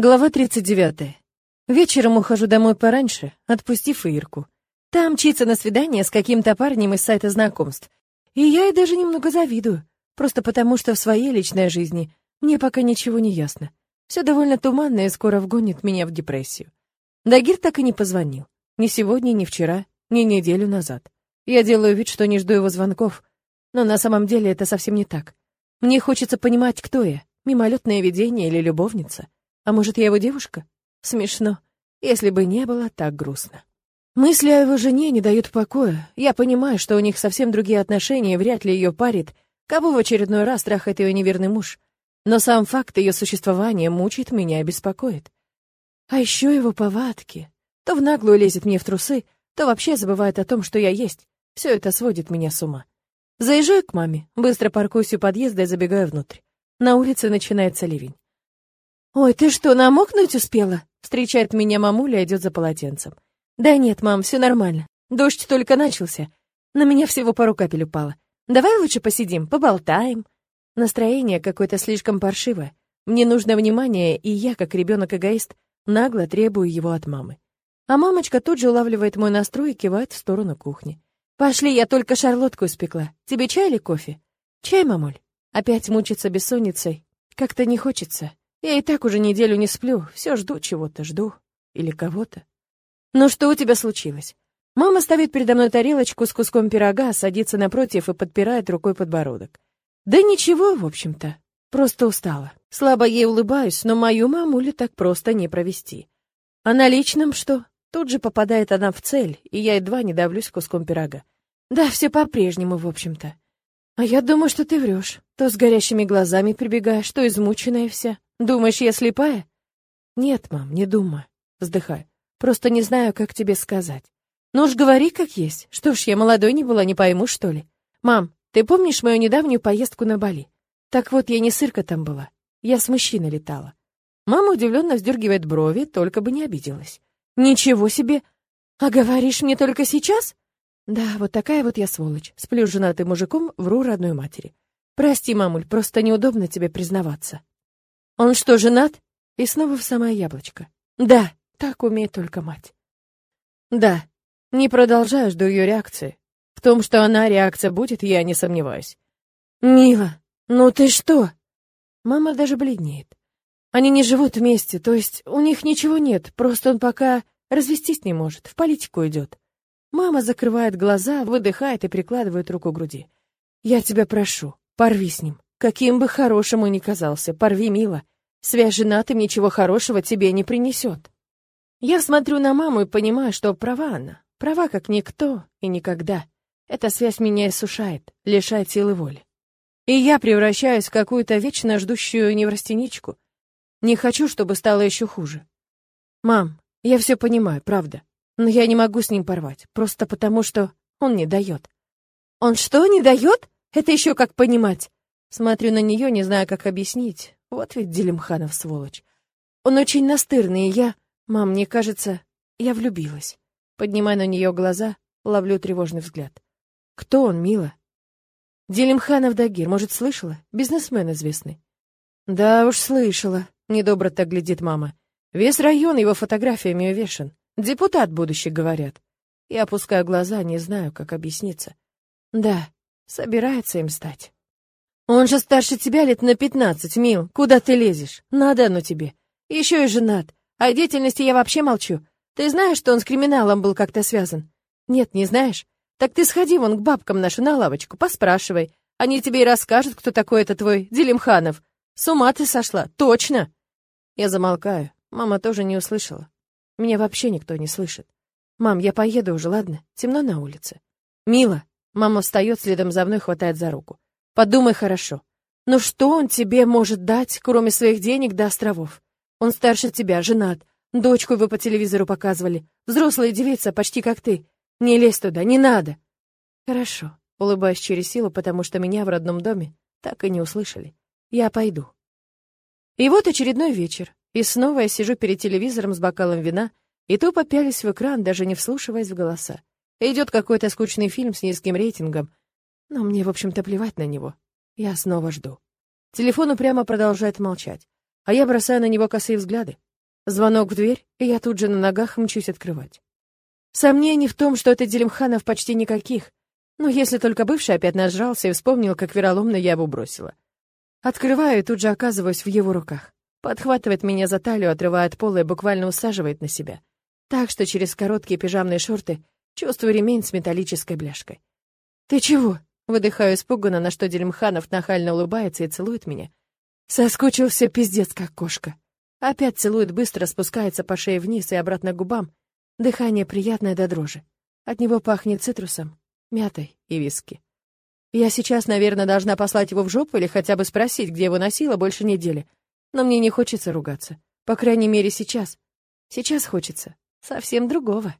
Глава 39. Вечером ухожу домой пораньше, отпустив Ирку. Там мчится на свидание с каким-то парнем из сайта знакомств. И я ей даже немного завидую, просто потому что в своей личной жизни мне пока ничего не ясно. Все довольно туманно и скоро вгонит меня в депрессию. Дагир так и не позвонил. Ни сегодня, ни вчера, ни неделю назад. Я делаю вид, что не жду его звонков, но на самом деле это совсем не так. Мне хочется понимать, кто я, мимолетное видение или любовница. А может, я его девушка? Смешно. Если бы не было так грустно. Мысли о его жене не дают покоя. Я понимаю, что у них совсем другие отношения, и вряд ли ее парит, кого в очередной раз трахает ее неверный муж. Но сам факт ее существования мучает меня и беспокоит. А еще его повадки. То в наглую лезет мне в трусы, то вообще забывает о том, что я есть. Все это сводит меня с ума. Заезжаю к маме, быстро паркуюсь у подъезда и забегаю внутрь. На улице начинается ливень. «Ой, ты что, намокнуть успела?» Встречает меня мамуля идет за полотенцем. «Да нет, мам, все нормально. Дождь только начался. На меня всего пару капель упало. Давай лучше посидим, поболтаем». Настроение какое-то слишком паршивое. Мне нужно внимание, и я, как ребенок-эгоист, нагло требую его от мамы. А мамочка тут же улавливает мой настрой и кивает в сторону кухни. «Пошли, я только шарлотку испекла. Тебе чай или кофе?» «Чай, мамуль». Опять мучиться бессонницей. Как-то не хочется. Я и так уже неделю не сплю, все жду чего-то, жду. Или кого-то. Ну что у тебя случилось? Мама ставит передо мной тарелочку с куском пирога, садится напротив и подпирает рукой подбородок. Да ничего, в общем-то. Просто устала. Слабо ей улыбаюсь, но мою мамулю так просто не провести. А на личном что? Тут же попадает она в цель, и я едва не давлюсь куском пирога. Да, все по-прежнему, в общем-то. А я думаю, что ты врешь. То с горящими глазами прибегаешь, то измученная вся. Думаешь, я слепая? Нет, мам, не думаю. Вздыхаю. Просто не знаю, как тебе сказать. Ну уж говори как есть. Что ж, я молодой не была, не пойму, что ли. Мам, ты помнишь мою недавнюю поездку на Бали? Так вот, я не сырка там была. Я с мужчиной летала. Мама удивленно вздергивает брови, только бы не обиделась. Ничего себе! А говоришь мне только сейчас? Да, вот такая вот я сволочь. Сплю с женатым мужиком, вру родной матери. Прости, мамуль, просто неудобно тебе признаваться. Он что, женат? И снова в самое яблочко. Да, так умеет только мать. Да, не продолжаю, жду ее реакции. В том, что она реакция будет, я не сомневаюсь. Мила, ну ты что? Мама даже бледнеет. Они не живут вместе, то есть у них ничего нет, просто он пока развестись не может, в политику идет. Мама закрывает глаза, выдыхает и прикладывает руку к груди. Я тебя прошу, порви с ним. Каким бы хорошим он ни казался, порви, мило. Связь женатым ничего хорошего тебе не принесет. Я смотрю на маму и понимаю, что права она. Права как никто и никогда. Эта связь меня иссушает, лишает силы воли. И я превращаюсь в какую-то вечно ждущую неврастеничку. Не хочу, чтобы стало еще хуже. Мам, я все понимаю, правда. Но я не могу с ним порвать, просто потому что он не дает. Он что, не дает? Это еще как понимать? Смотрю на нее, не знаю, как объяснить. Вот ведь Делимханов сволочь. Он очень настырный, и я... Мам, мне кажется, я влюбилась. Поднимаю на нее глаза, ловлю тревожный взгляд. Кто он, мила? Делимханов Дагир, может, слышала? Бизнесмен известный. Да уж слышала. Недобро так глядит мама. Весь район его фотографиями увешан. Депутат будущий, говорят. Я опускаю глаза, не знаю, как объясниться. Да, собирается им стать. Он же старше тебя лет на пятнадцать, мил. Куда ты лезешь? Надо оно тебе. Еще и женат. О деятельности я вообще молчу. Ты знаешь, что он с криминалом был как-то связан? Нет, не знаешь? Так ты сходи вон к бабкам нашу на лавочку, поспрашивай. Они тебе и расскажут, кто такой это твой Делимханов. С ума ты сошла, точно. Я замолкаю. Мама тоже не услышала. Меня вообще никто не слышит. Мам, я поеду уже, ладно? Темно на улице. Мила. Мама встает следом за мной, хватает за руку. Подумай хорошо. Но что он тебе может дать, кроме своих денег до островов? Он старше тебя, женат. Дочку вы по телевизору показывали. Взрослая девица, почти как ты. Не лезь туда, не надо. Хорошо. Улыбаюсь через силу, потому что меня в родном доме так и не услышали. Я пойду. И вот очередной вечер. И снова я сижу перед телевизором с бокалом вина и тупо пялюсь в экран, даже не вслушиваясь в голоса. Идет какой-то скучный фильм с низким рейтингом, но мне, в общем-то, плевать на него. Я снова жду. Телефон упрямо продолжает молчать, а я бросаю на него косые взгляды. Звонок в дверь, и я тут же на ногах мчусь открывать. Сомнений в том, что это Делимханов, почти никаких. Но если только бывший опять нажрался и вспомнил, как вероломно я его бросила. Открываю и тут же оказываюсь в его руках. Подхватывает меня за талию, отрывая от пола и буквально усаживает на себя. Так что через короткие пижамные шорты чувствую ремень с металлической бляшкой. «Ты чего?» — выдыхаю испуганно, на что Делимханов нахально улыбается и целует меня. Соскучился пиздец, как кошка. Опять целует быстро, спускается по шее вниз и обратно к губам. Дыхание приятное до дрожи. От него пахнет цитрусом, мятой и виски. Я сейчас, наверное, должна послать его в жопу или хотя бы спросить, где его носила больше недели. Но мне не хочется ругаться. По крайней мере, сейчас. Сейчас хочется совсем другого.